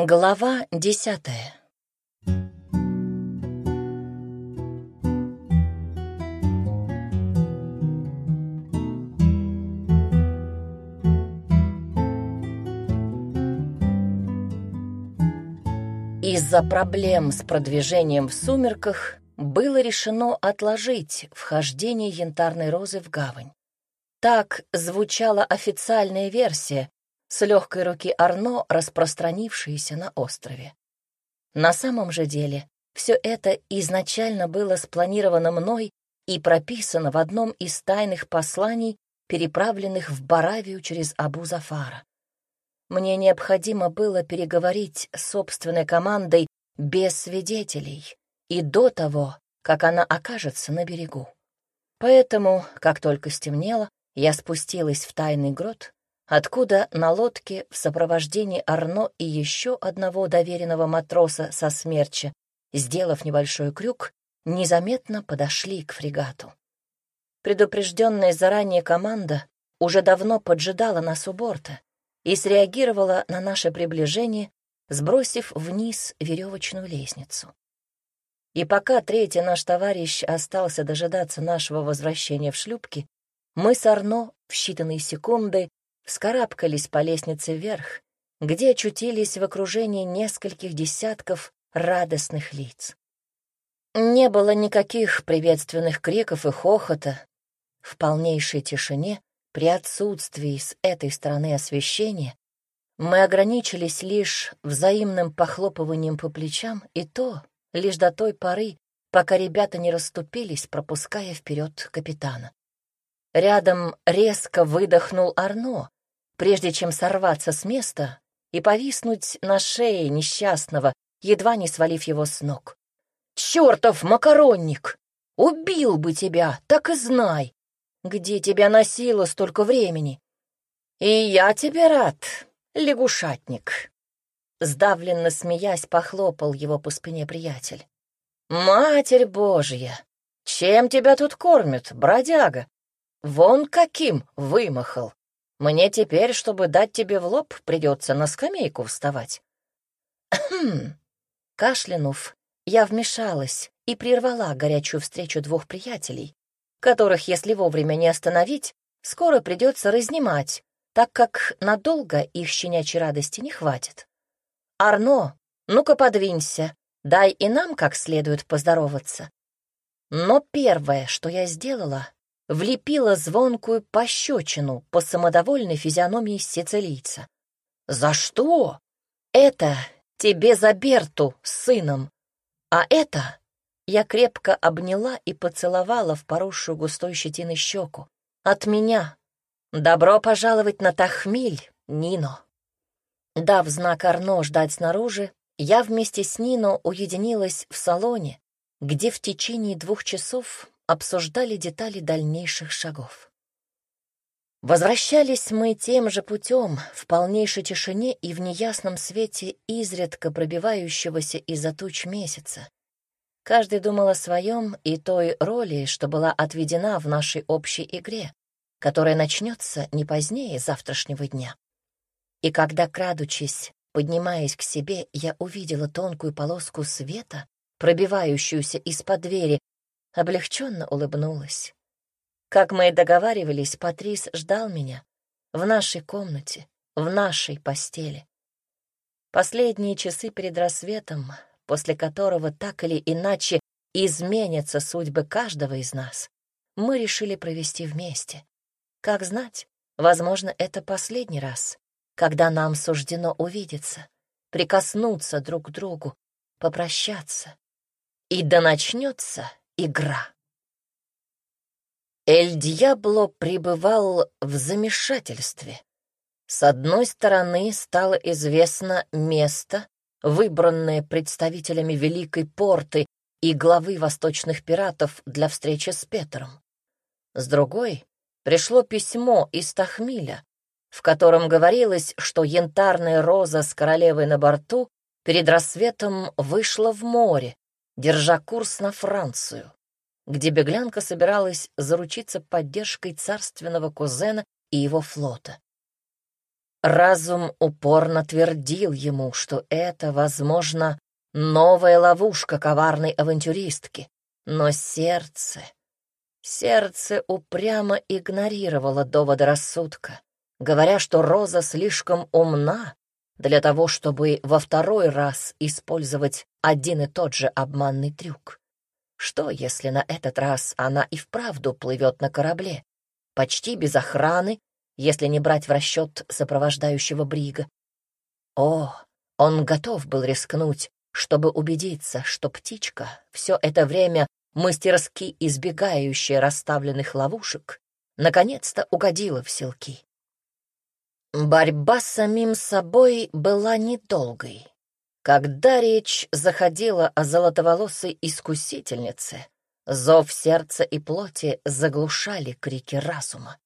Глава десятая Из-за проблем с продвижением в сумерках было решено отложить вхождение янтарной розы в гавань. Так звучала официальная версия, с легкой руки Арно, распространившаяся на острове. На самом же деле все это изначально было спланировано мной и прописано в одном из тайных посланий, переправленных в Баравию через Абу Зафара. Мне необходимо было переговорить с собственной командой без свидетелей и до того, как она окажется на берегу. Поэтому, как только стемнело, я спустилась в тайный грот, откуда на лодке в сопровождении Арно и еще одного доверенного матроса со смерча, сделав небольшой крюк, незаметно подошли к фрегату. Предупрежденная заранее команда уже давно поджидала нас у борта, и среагировала на наше приближение, сбросив вниз веревочную лестницу. И пока третий наш товарищ остался дожидаться нашего возвращения в шлюпки, мы с Арно в считанные секунды вскарабкались по лестнице вверх, где очутились в окружении нескольких десятков радостных лиц. Не было никаких приветственных криков и хохота. В полнейшей тишине при отсутствии с этой стороны освещения мы ограничились лишь взаимным похлопыванием по плечам, и то лишь до той поры, пока ребята не расступились, пропуская вперед капитана. Рядом резко выдохнул Арно, прежде чем сорваться с места и повиснуть на шее несчастного, едва не свалив его с ног. «Чертов макаронник! Убил бы тебя, так и знай! Где тебя носило столько времени? И я тебе рад, лягушатник. Сдавленно смеясь, похлопал его по спине приятель. «Матерь Божья! Чем тебя тут кормят, бродяга? Вон каким вымахал! Мне теперь, чтобы дать тебе в лоб, придется на скамейку вставать». Кашлянув, я вмешалась и прервала горячую встречу двух приятелей, которых, если вовремя не остановить, скоро придется разнимать, так как надолго их щенячьей радости не хватит. «Арно, ну-ка подвинься, дай и нам как следует поздороваться». Но первое, что я сделала, влепила звонкую пощечину по самодовольной физиономии сицилийца. «За что?» «Это тебе за Берту с сыном, а это я крепко обняла и поцеловала в поросшую густой щетиной щеку. «От меня! Добро пожаловать на Тахмиль, Нино!» Дав знак Арно ждать снаружи, я вместе с Нино уединилась в салоне, где в течение двух часов обсуждали детали дальнейших шагов. Возвращались мы тем же путем, в полнейшей тишине и в неясном свете изредка пробивающегося из-за туч месяца. Каждый думал о своем и той роли, что была отведена в нашей общей игре, которая начнется не позднее завтрашнего дня. И когда, крадучись, поднимаясь к себе, я увидела тонкую полоску света, пробивающуюся из-под двери, облегченно улыбнулась. Как мы и договаривались, Патрис ждал меня в нашей комнате, в нашей постели. Последние часы перед рассветом после которого так или иначе изменятся судьбы каждого из нас, мы решили провести вместе. Как знать, возможно, это последний раз, когда нам суждено увидеться, прикоснуться друг к другу, попрощаться. И да начнется игра. Эль Дьябло пребывал в замешательстве. С одной стороны, стало известно место, выбранное представителями Великой Порты и главы восточных пиратов для встречи с Петром. С другой пришло письмо из Тахмиля, в котором говорилось, что янтарная роза с королевой на борту перед рассветом вышла в море, держа курс на Францию, где беглянка собиралась заручиться поддержкой царственного кузена и его флота. Разум упорно твердил ему, что это, возможно, новая ловушка коварной авантюристки. Но сердце... Сердце упрямо игнорировало доводы рассудка, говоря, что Роза слишком умна для того, чтобы во второй раз использовать один и тот же обманный трюк. Что, если на этот раз она и вправду плывет на корабле, почти без охраны, если не брать в расчет сопровождающего брига? О, он готов был рискнуть, чтобы убедиться, что птичка все это время, мастерски избегающая расставленных ловушек, наконец-то угодила в селки. Борьба с самим собой была недолгой. Когда речь заходила о золотоволосой искусительнице, зов сердца и плоти заглушали крики разума.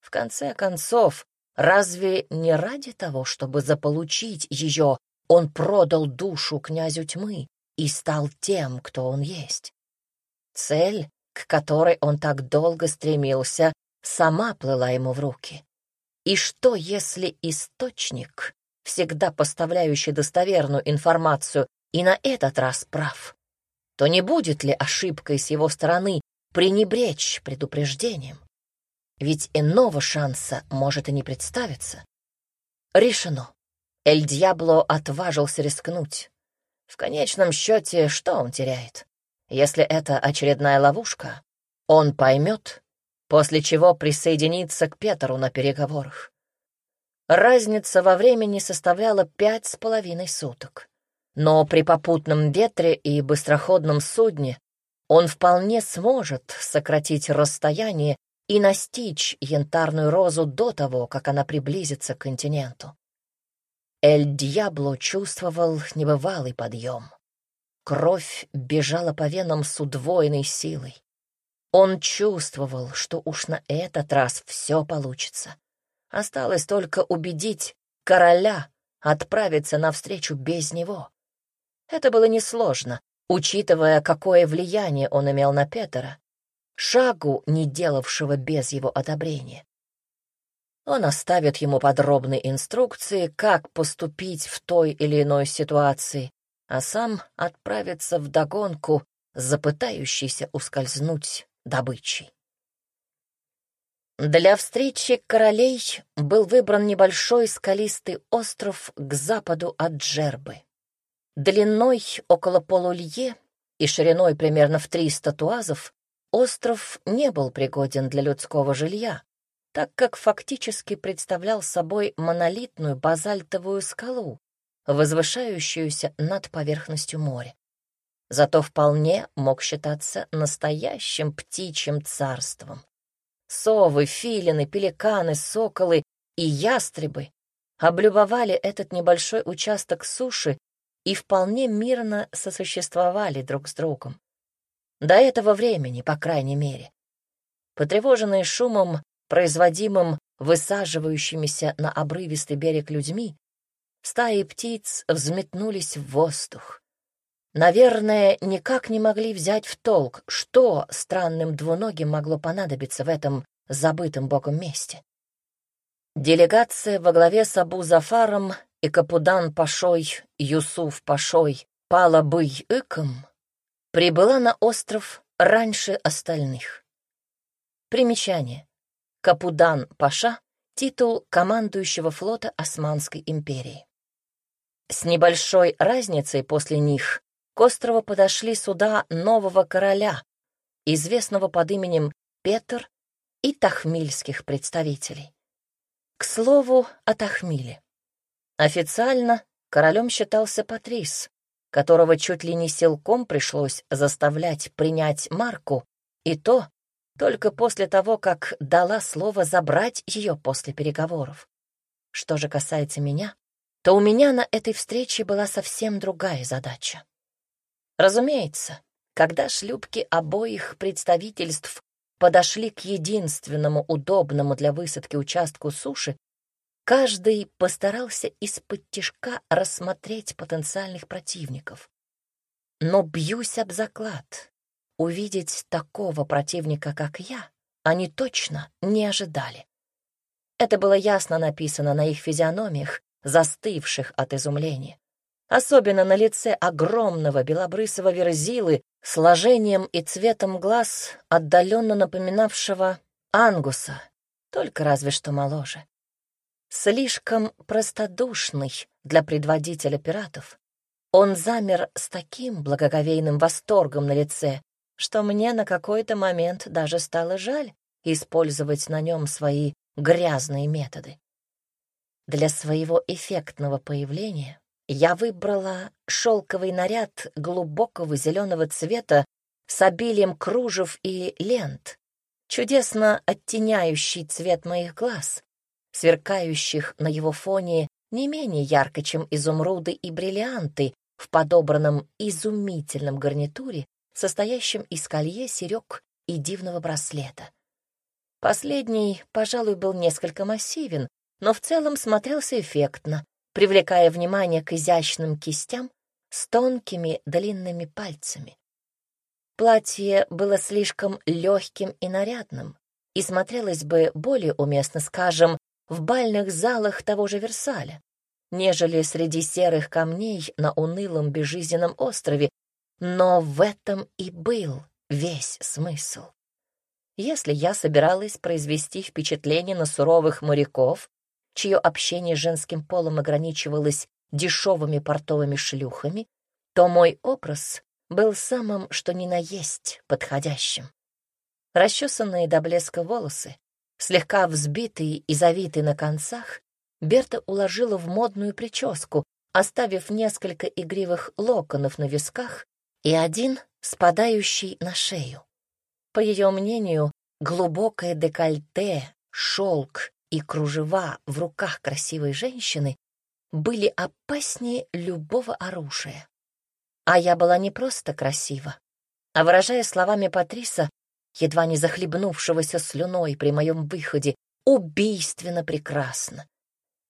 В конце концов, разве не ради того, чтобы заполучить ее, он продал душу князю тьмы и стал тем, кто он есть? Цель, к которой он так долго стремился, сама плыла ему в руки. И что, если источник, всегда поставляющий достоверную информацию, и на этот раз прав? То не будет ли ошибкой с его стороны пренебречь предупреждением? Ведь иного шанса может и не представиться. Решено. Эль Дьябло отважился рискнуть. В конечном счете, что он теряет? Если это очередная ловушка, он поймет, после чего присоединиться к Петру на переговорах. Разница во времени составляла пять с половиной суток. Но при попутном ветре и быстроходном судне он вполне сможет сократить расстояние и настичь янтарную розу до того, как она приблизится к континенту. Эль Дьябло чувствовал небывалый подъем. Кровь бежала по венам с удвоенной силой. Он чувствовал, что уж на этот раз все получится. Осталось только убедить короля отправиться навстречу без него. Это было несложно, учитывая, какое влияние он имел на Петера, шагу, не делавшего без его одобрения. Он оставит ему подробные инструкции, как поступить в той или иной ситуации, а сам отправится в догонку, запытающийся ускользнуть добычей. Для встречи королей был выбран небольшой скалистый остров к западу от Джербы. Длиной около полулье и шириной примерно в 300 туазов остров не был пригоден для людского жилья, так как фактически представлял собой монолитную базальтовую скалу, возвышающуюся над поверхностью моря. Зато вполне мог считаться настоящим птичьим царством. Совы, филины, пеликаны, соколы и ястребы облюбовали этот небольшой участок суши и вполне мирно сосуществовали друг с другом. До этого времени, по крайней мере. Потревоженные шумом, производимым высаживающимися на обрывистый берег людьми, стаи птиц взметнулись в воздух. Наверное, никак не могли взять в толк, что странным двуногим могло понадобиться в этом забытом богом месте. Делегация во главе с Абу Зафаром и Капудан Пашой, Юсуф Пашой, Пала Бый Иком прибыла на остров раньше остальных. Примечание. Капудан Паша — титул командующего флота Османской империи. С небольшой разницей после них к острову подошли суда нового короля, известного под именем Петр, и тахмильских представителей. К слову о Тахмиле. Официально королем считался Патрис, которого чуть ли не силком пришлось заставлять принять Марку, и то только после того, как дала слово забрать ее после переговоров. Что же касается меня, то у меня на этой встрече была совсем другая задача. Разумеется, когда шлюпки обоих представительств подошли к единственному удобному для высадки участку суши, каждый постарался из-под тишка рассмотреть потенциальных противников. Но бьюсь об заклад. Увидеть такого противника, как я, они точно не ожидали. Это было ясно написано на их физиономиях, застывших от изумления. Особенно на лице огромного белобрысого верзилы, сложением и цветом глаз, отдаленно напоминавшего ангуса, только разве что моложе. Слишком простодушный для предводителя пиратов, он замер с таким благоговейным восторгом на лице, что мне на какой-то момент даже стало жаль использовать на нем свои грязные методы. Для своего эффектного появления я выбрала шелковый наряд глубокого зеленого цвета с обилием кружев и лент, чудесно оттеняющий цвет моих глаз, сверкающих на его фоне не менее ярко, чем изумруды и бриллианты в подобранном изумительном гарнитуре, состоящем из колье, серег и дивного браслета. Последний, пожалуй, был несколько массивен, но в целом смотрелся эффектно, привлекая внимание к изящным кистям с тонкими длинными пальцами. Платье было слишком легким и нарядным, и смотрелось бы более уместно, скажем, в бальных залах того же Версаля, нежели среди серых камней на унылом безжизненном острове, но в этом и был весь смысл. Если я собиралась произвести впечатление на суровых моряков, чье общение с женским полом ограничивалось дешевыми портовыми шлюхами, то мой образ был самым что ни на есть подходящим. Расчесанные до блеска волосы, слегка взбитые и завитые на концах, Берта уложила в модную прическу, оставив несколько игривых локонов на висках и один спадающий на шею. По ее мнению, глубокое декольте, шелк и кружева в руках красивой женщины были опаснее любого оружия. А я была не просто красива, а, выражая словами Патриса, едва не захлебнувшегося слюной при моем выходе, убийственно прекрасна.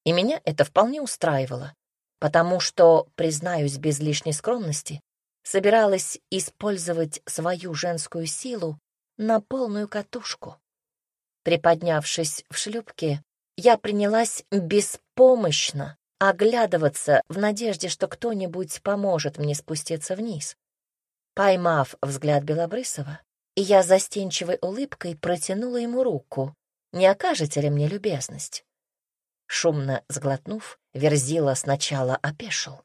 И меня это вполне устраивало, потому что, признаюсь без лишней скромности, собиралась использовать свою женскую силу на полную катушку. Приподнявшись в шлюпке, я принялась беспомощно оглядываться в надежде, что кто-нибудь поможет мне спуститься вниз. Поймав взгляд Белобрысова, я застенчивой улыбкой протянула ему руку. «Не окажете ли мне любезность?» Шумно сглотнув, Верзила сначала опешил.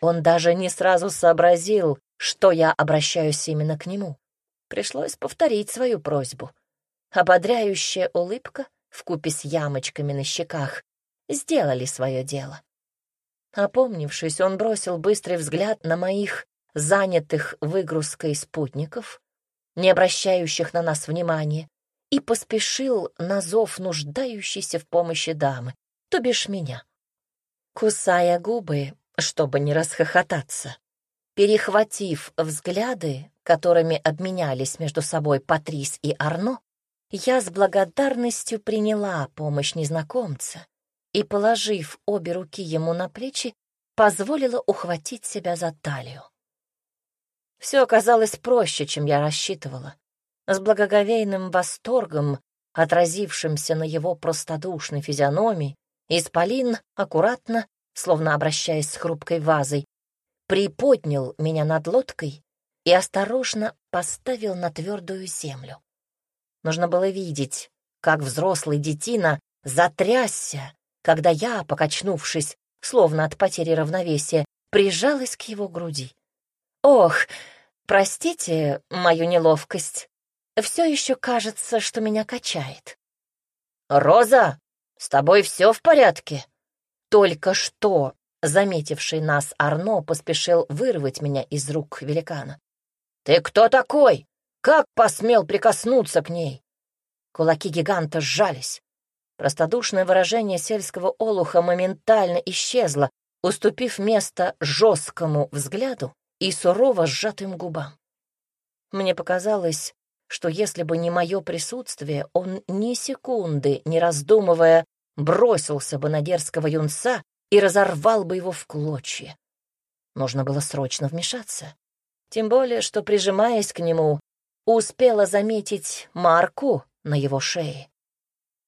Он даже не сразу сообразил, что я обращаюсь именно к нему. Пришлось повторить свою просьбу. Ободряющая улыбка вкупе с ямочками на щеках сделали свое дело. Опомнившись, он бросил быстрый взгляд на моих занятых выгрузкой спутников, не обращающих на нас внимания, и поспешил на зов нуждающейся в помощи дамы то бишь меня. Кусая губы, чтобы не расхохотаться, перехватив взгляды, которыми обменялись между собой Патрис и Арно, я с благодарностью приняла помощь незнакомца и, положив обе руки ему на плечи, позволила ухватить себя за талию. Все оказалось проще, чем я рассчитывала. С благоговейным восторгом, отразившимся на его простодушной физиономии, Исполин аккуратно, словно обращаясь с хрупкой вазой, приподнял меня над лодкой и осторожно поставил на твердую землю. Нужно было видеть, как взрослый детина затрясся, когда я, покачнувшись, словно от потери равновесия, прижалась к его груди. Ох, простите мою неловкость. Все еще кажется, что меня качает. «Роза!» «С тобой все в порядке?» Только что заметивший нас Арно поспешил вырвать меня из рук великана. «Ты кто такой? Как посмел прикоснуться к ней?» Кулаки гиганта сжались. Простодушное выражение сельского олуха моментально исчезло, уступив место жесткому взгляду и сурово сжатым губам. Мне показалось, что если бы не мое присутствие, он ни секунды, не раздумывая, бросился бы на дерзкого юнца и разорвал бы его в клочья. Нужно было срочно вмешаться. Тем более, что, прижимаясь к нему, успела заметить марку на его шее.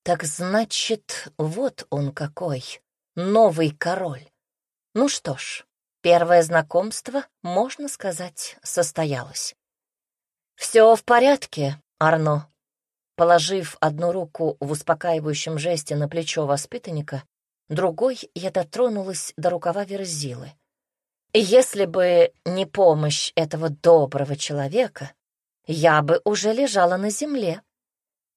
Так значит, вот он какой, новый король. Ну что ж, первое знакомство, можно сказать, состоялось. «Все в порядке, Арно». Положив одну руку в успокаивающем жесте на плечо воспитанника, другой я дотронулась до рукава Верзилы. Если бы не помощь этого доброго человека, я бы уже лежала на земле.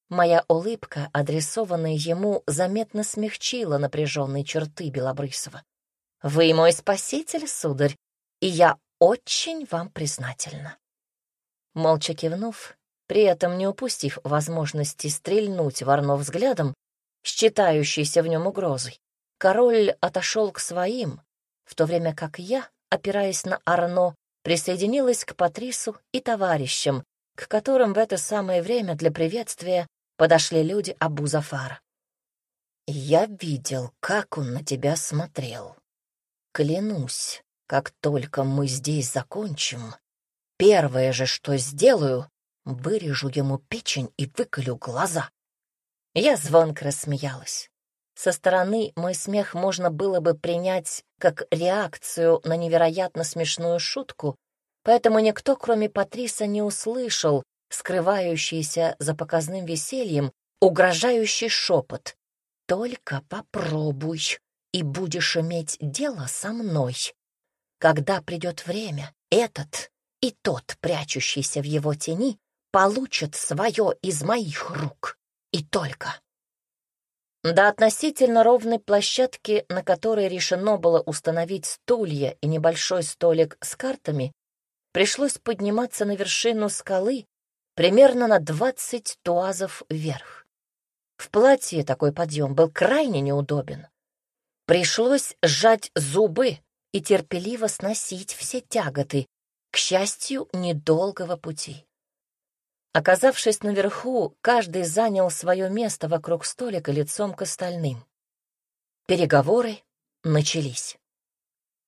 Моя улыбка, адресованная ему, заметно смягчила напряженные черты Белобрысова. «Вы мой спаситель, сударь, и я очень вам признательна». Молча кивнув, при этом не упустив возможности стрельнуть Варно взглядом, считающейся в нем угрозой, король отошел к своим, в то время как я опираясь на Арно, присоединилась к Патрису и товарищам, к которым в это самое время для приветствия подошли люди Абу Зафара. «Я видел, как он на тебя смотрел. Клянусь, как только мы здесь закончим, первое же, что сделаю, вырежу ему печень и выколю глаза». Я звонко рассмеялась. Со стороны мой смех можно было бы принять как реакцию на невероятно смешную шутку, поэтому никто, кроме Патриса, не услышал скрывающийся за показным весельем угрожающий шепот. «Только попробуй, и будешь иметь дело со мной. Когда придет время, этот и тот, прячущийся в его тени, получат свое из моих рук. И только до относительно ровной площадки, на которой решено было установить стулья и небольшой столик с картами, пришлось подниматься на вершину скалы примерно на двадцать туазов вверх. В платье такой подъем был крайне неудобен. Пришлось сжать зубы и терпеливо сносить все тяготы, к счастью, недолгого пути. Оказавшись наверху, каждый занял свое место вокруг столика лицом к остальным. Переговоры начались.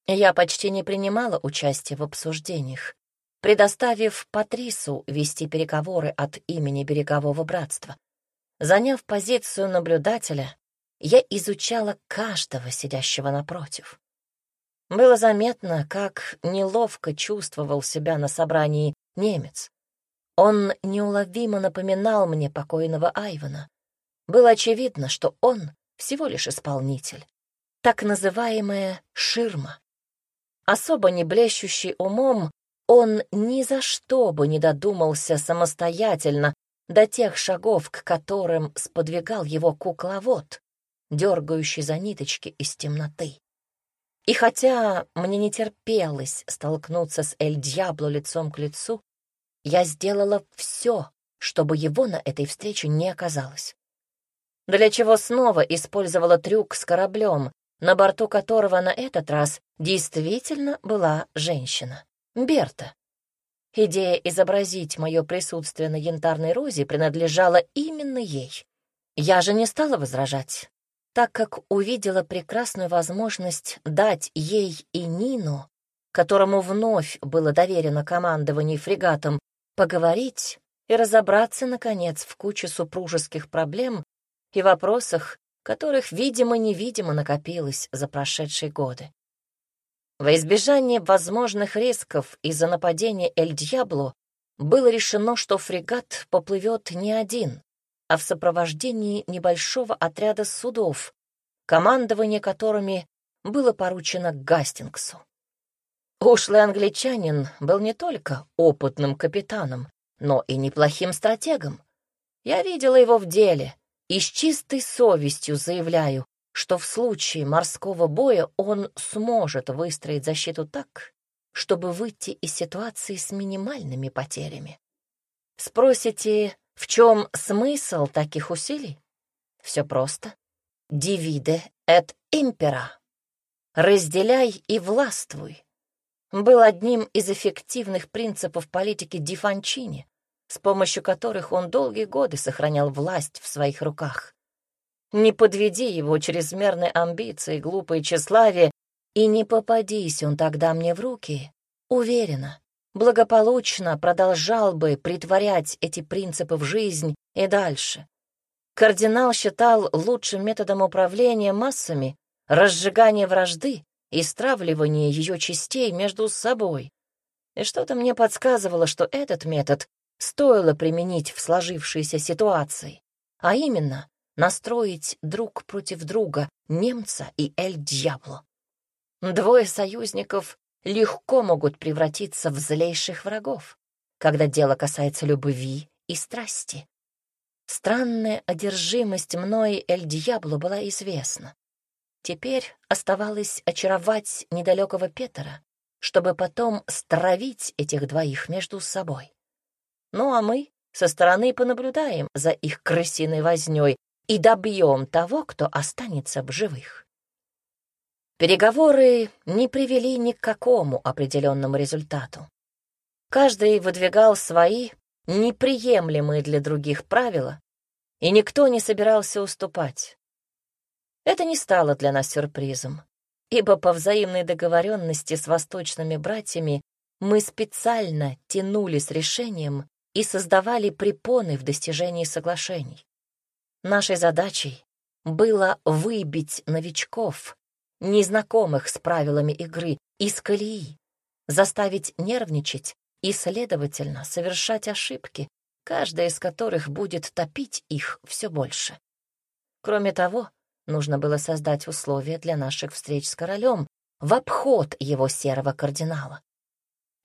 Я почти не принимала участия в обсуждениях, предоставив Патрису вести переговоры от имени Берегового братства. Заняв позицию наблюдателя, я изучала каждого сидящего напротив. Было заметно, как неловко чувствовал себя на собрании немец. Он неуловимо напоминал мне покойного Айвана. Было очевидно, что он всего лишь исполнитель. Так называемая ширма. Особо не блещущий умом, он ни за что бы не додумался самостоятельно до тех шагов, к которым сподвигал его кукловод, дергающий за ниточки из темноты. И хотя мне не терпелось столкнуться с Эль-Дьябло лицом к лицу, я сделала все, чтобы его на этой встрече не оказалось. Для чего снова использовала трюк с кораблем, на борту которого на этот раз действительно была женщина. Берта. Идея изобразить мое присутствие на янтарной розе принадлежала именно ей. Я же не стала возражать, так как увидела прекрасную возможность дать ей и Нину, которому вновь было доверено командование фрегатом, поговорить и разобраться, наконец, в куче супружеских проблем и вопросах, которых, видимо-невидимо, накопилось за прошедшие годы. Во избежание возможных рисков из-за нападения Эль-Дьябло было решено, что фрегат поплывет не один, а в сопровождении небольшого отряда судов, командование которыми было поручено Гастингсу. Ушлый англичанин был не только опытным капитаном, но и неплохим стратегом. Я видела его в деле и с чистой совестью заявляю, что в случае морского боя он сможет выстроить защиту так, чтобы выйти из ситуации с минимальными потерями. Спросите, в чем смысл таких усилий? Все просто. Divide et impera. Разделяй и властвуй был одним из эффективных принципов политики Ди Фанчини, с помощью которых он долгие годы сохранял власть в своих руках. Не подведи его чрезмерной амбиции, глупое тщеславие, и не попадись он тогда мне в руки, уверена, благополучно продолжал бы притворять эти принципы в жизнь и дальше. кардинал считал лучшим методом управления массами разжигание вражды и стравливание ее частей между собой. И что-то мне подсказывало, что этот метод стоило применить в сложившейся ситуации, а именно настроить друг против друга немца и Эль-Дьябло. Двое союзников легко могут превратиться в злейших врагов, когда дело касается любви и страсти. Странная одержимость мной Эль-Дьябло была известна. Теперь оставалось очаровать недалекого Петера, чтобы потом стравить этих двоих между собой. Ну а мы со стороны понаблюдаем за их крысиной вознёй и добьем того, кто останется в живых. Переговоры не привели ни к какому определенному результату. Каждый выдвигал свои, неприемлемые для других правила, и никто не собирался уступать. Это не стало для нас сюрпризом, ибо по взаимной договоренности с восточными братьями мы специально тянули с решением и создавали препоны в достижении соглашений. Нашей задачей было выбить новичков, незнакомых с правилами игры, из колеи, заставить нервничать и, следовательно, совершать ошибки, каждая из которых будет топить их все больше. Кроме того, нужно было создать условия для наших встреч с королем в обход его серого кардинала.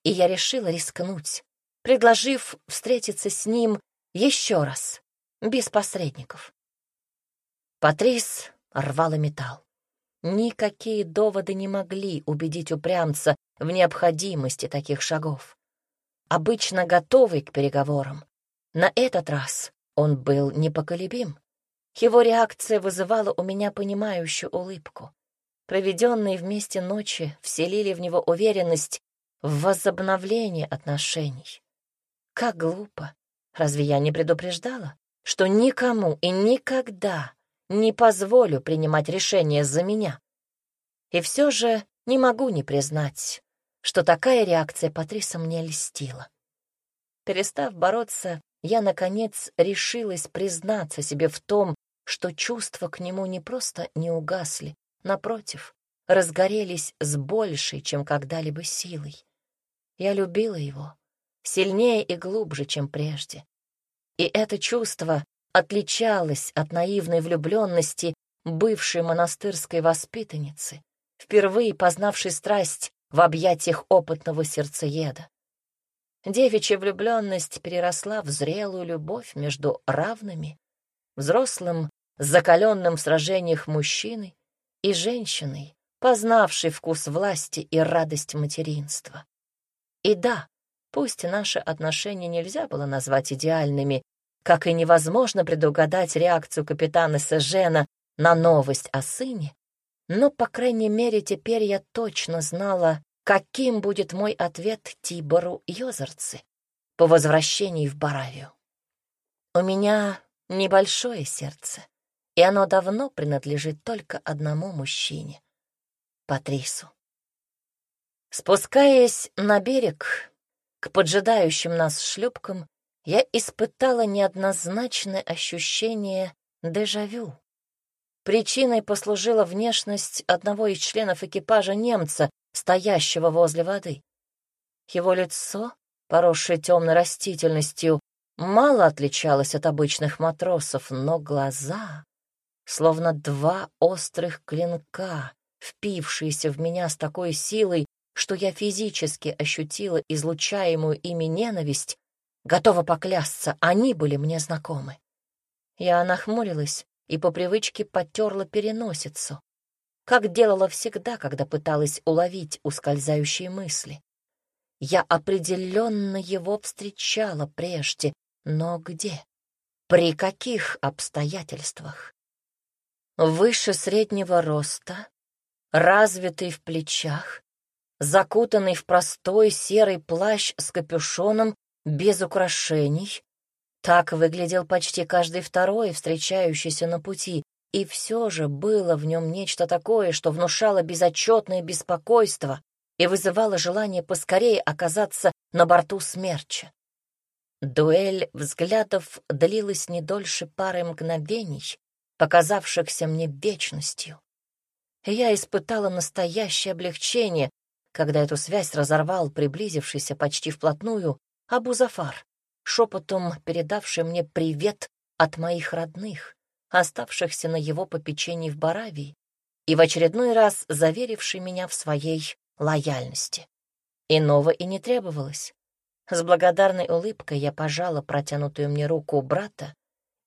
И я решила рискнуть, предложив встретиться с ним еще раз, без посредников. Патрис рвала металл. Никакие доводы не могли убедить упрямца в необходимости таких шагов. Обычно готовый к переговорам, на этот раз он был непоколебим. Его реакция вызывала у меня понимающую улыбку. Проведенные вместе ночи вселили в него уверенность в возобновлении отношений. Как глупо! Разве я не предупреждала, что никому и никогда не позволю принимать решения за меня. И все же не могу не признать, что такая реакция Патриса мне льстила. Перестав бороться, я, наконец, решилась признаться себе в том, что чувства к нему не просто не угасли, напротив, разгорелись с большей, чем когда-либо силой. Я любила его сильнее и глубже, чем прежде. И это чувство отличалась от наивной влюбленности бывшей монастырской воспитанницы, впервые познавшей страсть в объятиях опытного сердцееда. Девичья влюбленность переросла в зрелую любовь между равными, взрослым, закаленным в сражениях мужчиной и женщиной, познавшей вкус власти и радость материнства. И да, пусть наши отношения нельзя было назвать идеальными, как и невозможно предугадать реакцию капитана Сежена на новость о сыне, но, по крайней мере, теперь я точно знала, каким будет мой ответ Тибору Йозерцы по возвращении в Баравию. У меня небольшое сердце, и оно давно принадлежит только одному мужчине — Патрису. Спускаясь на берег к поджидающим нас шлюпкам, я испытала неоднозначное ощущение дежавю. Причиной послужила внешность одного из членов экипажа немца, стоящего возле воды. Его лицо, поросшее темной растительностью, мало отличалось от обычных матросов, но глаза, словно два острых клинка, впившиеся в меня с такой силой, что я физически ощутила излучаемую ими ненависть, Готова поклясться, они были мне знакомы. Я нахмурилась и по привычке потерла переносицу, как делала всегда, когда пыталась уловить ускользающие мысли. Я определенно его встречала прежде, но где? При каких обстоятельствах? Выше среднего роста, развитый в плечах, закутанный в простой серый плащ с капюшоном без украшений. Так выглядел почти каждый второй, встречающийся на пути, и все же было в нем нечто такое, что внушало безотчетное беспокойство и вызывало желание поскорее оказаться на борту смерча. Дуэль взглядов длилась не дольше пары мгновений, показавшихся мне вечностью. Я испытала настоящее облегчение, когда эту связь разорвал приблизившийся почти вплотную Абузафар, шепотом передавший мне привет от моих родных, оставшихся на его попечении в Баравии, и в очередной раз заверивший меня в своей лояльности. Иного и не требовалось. С благодарной улыбкой я пожала протянутую мне руку брата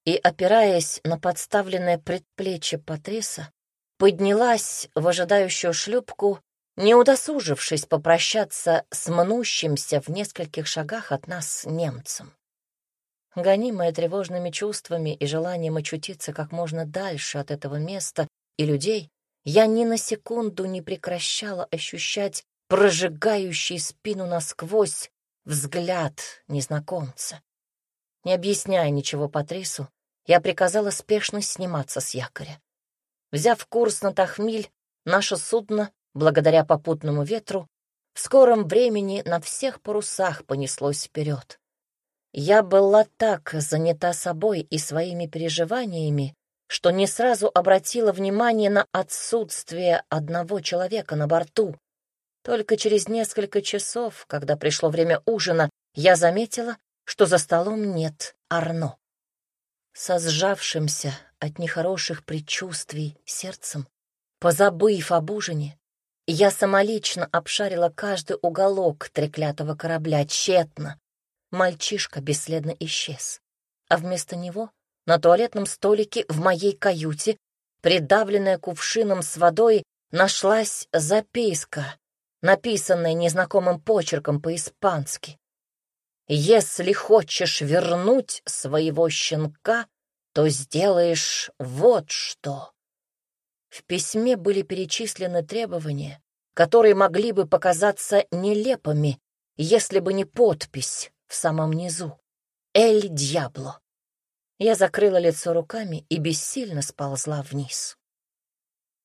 и, опираясь на подставленное предплечье Патриса, поднялась в ожидающую шлюпку, не удосужившись попрощаться с мнущимся в нескольких шагах от нас немцем. Гонимая тревожными чувствами и желанием очутиться как можно дальше от этого места и людей, я ни на секунду не прекращала ощущать прожигающий спину насквозь взгляд незнакомца. Не объясняя ничего Патрису, я приказала спешно сниматься с якоря. Взяв курс на Тахмиль, наше судно, благодаря попутному ветру, в скором времени на всех парусах понеслось вперед. Я была так занята собой и своими переживаниями, что не сразу обратила внимание на отсутствие одного человека на борту. Только через несколько часов, когда пришло время ужина, я заметила, что за столом нет Арно. Со сжавшимся от нехороших предчувствий сердцем, позабыв об ужине, я самолично обшарила каждый уголок треклятого корабля тщетно. Мальчишка бесследно исчез, а вместо него на туалетном столике в моей каюте, придавленная кувшином с водой, нашлась записка, написанная незнакомым почерком по-испански. «Если хочешь вернуть своего щенка, то сделаешь вот что». В письме были перечислены требования, которые могли бы показаться нелепыми, если бы не подпись в самом низу. «Эль Дьябло». Я закрыла лицо руками и бессильно сползла вниз.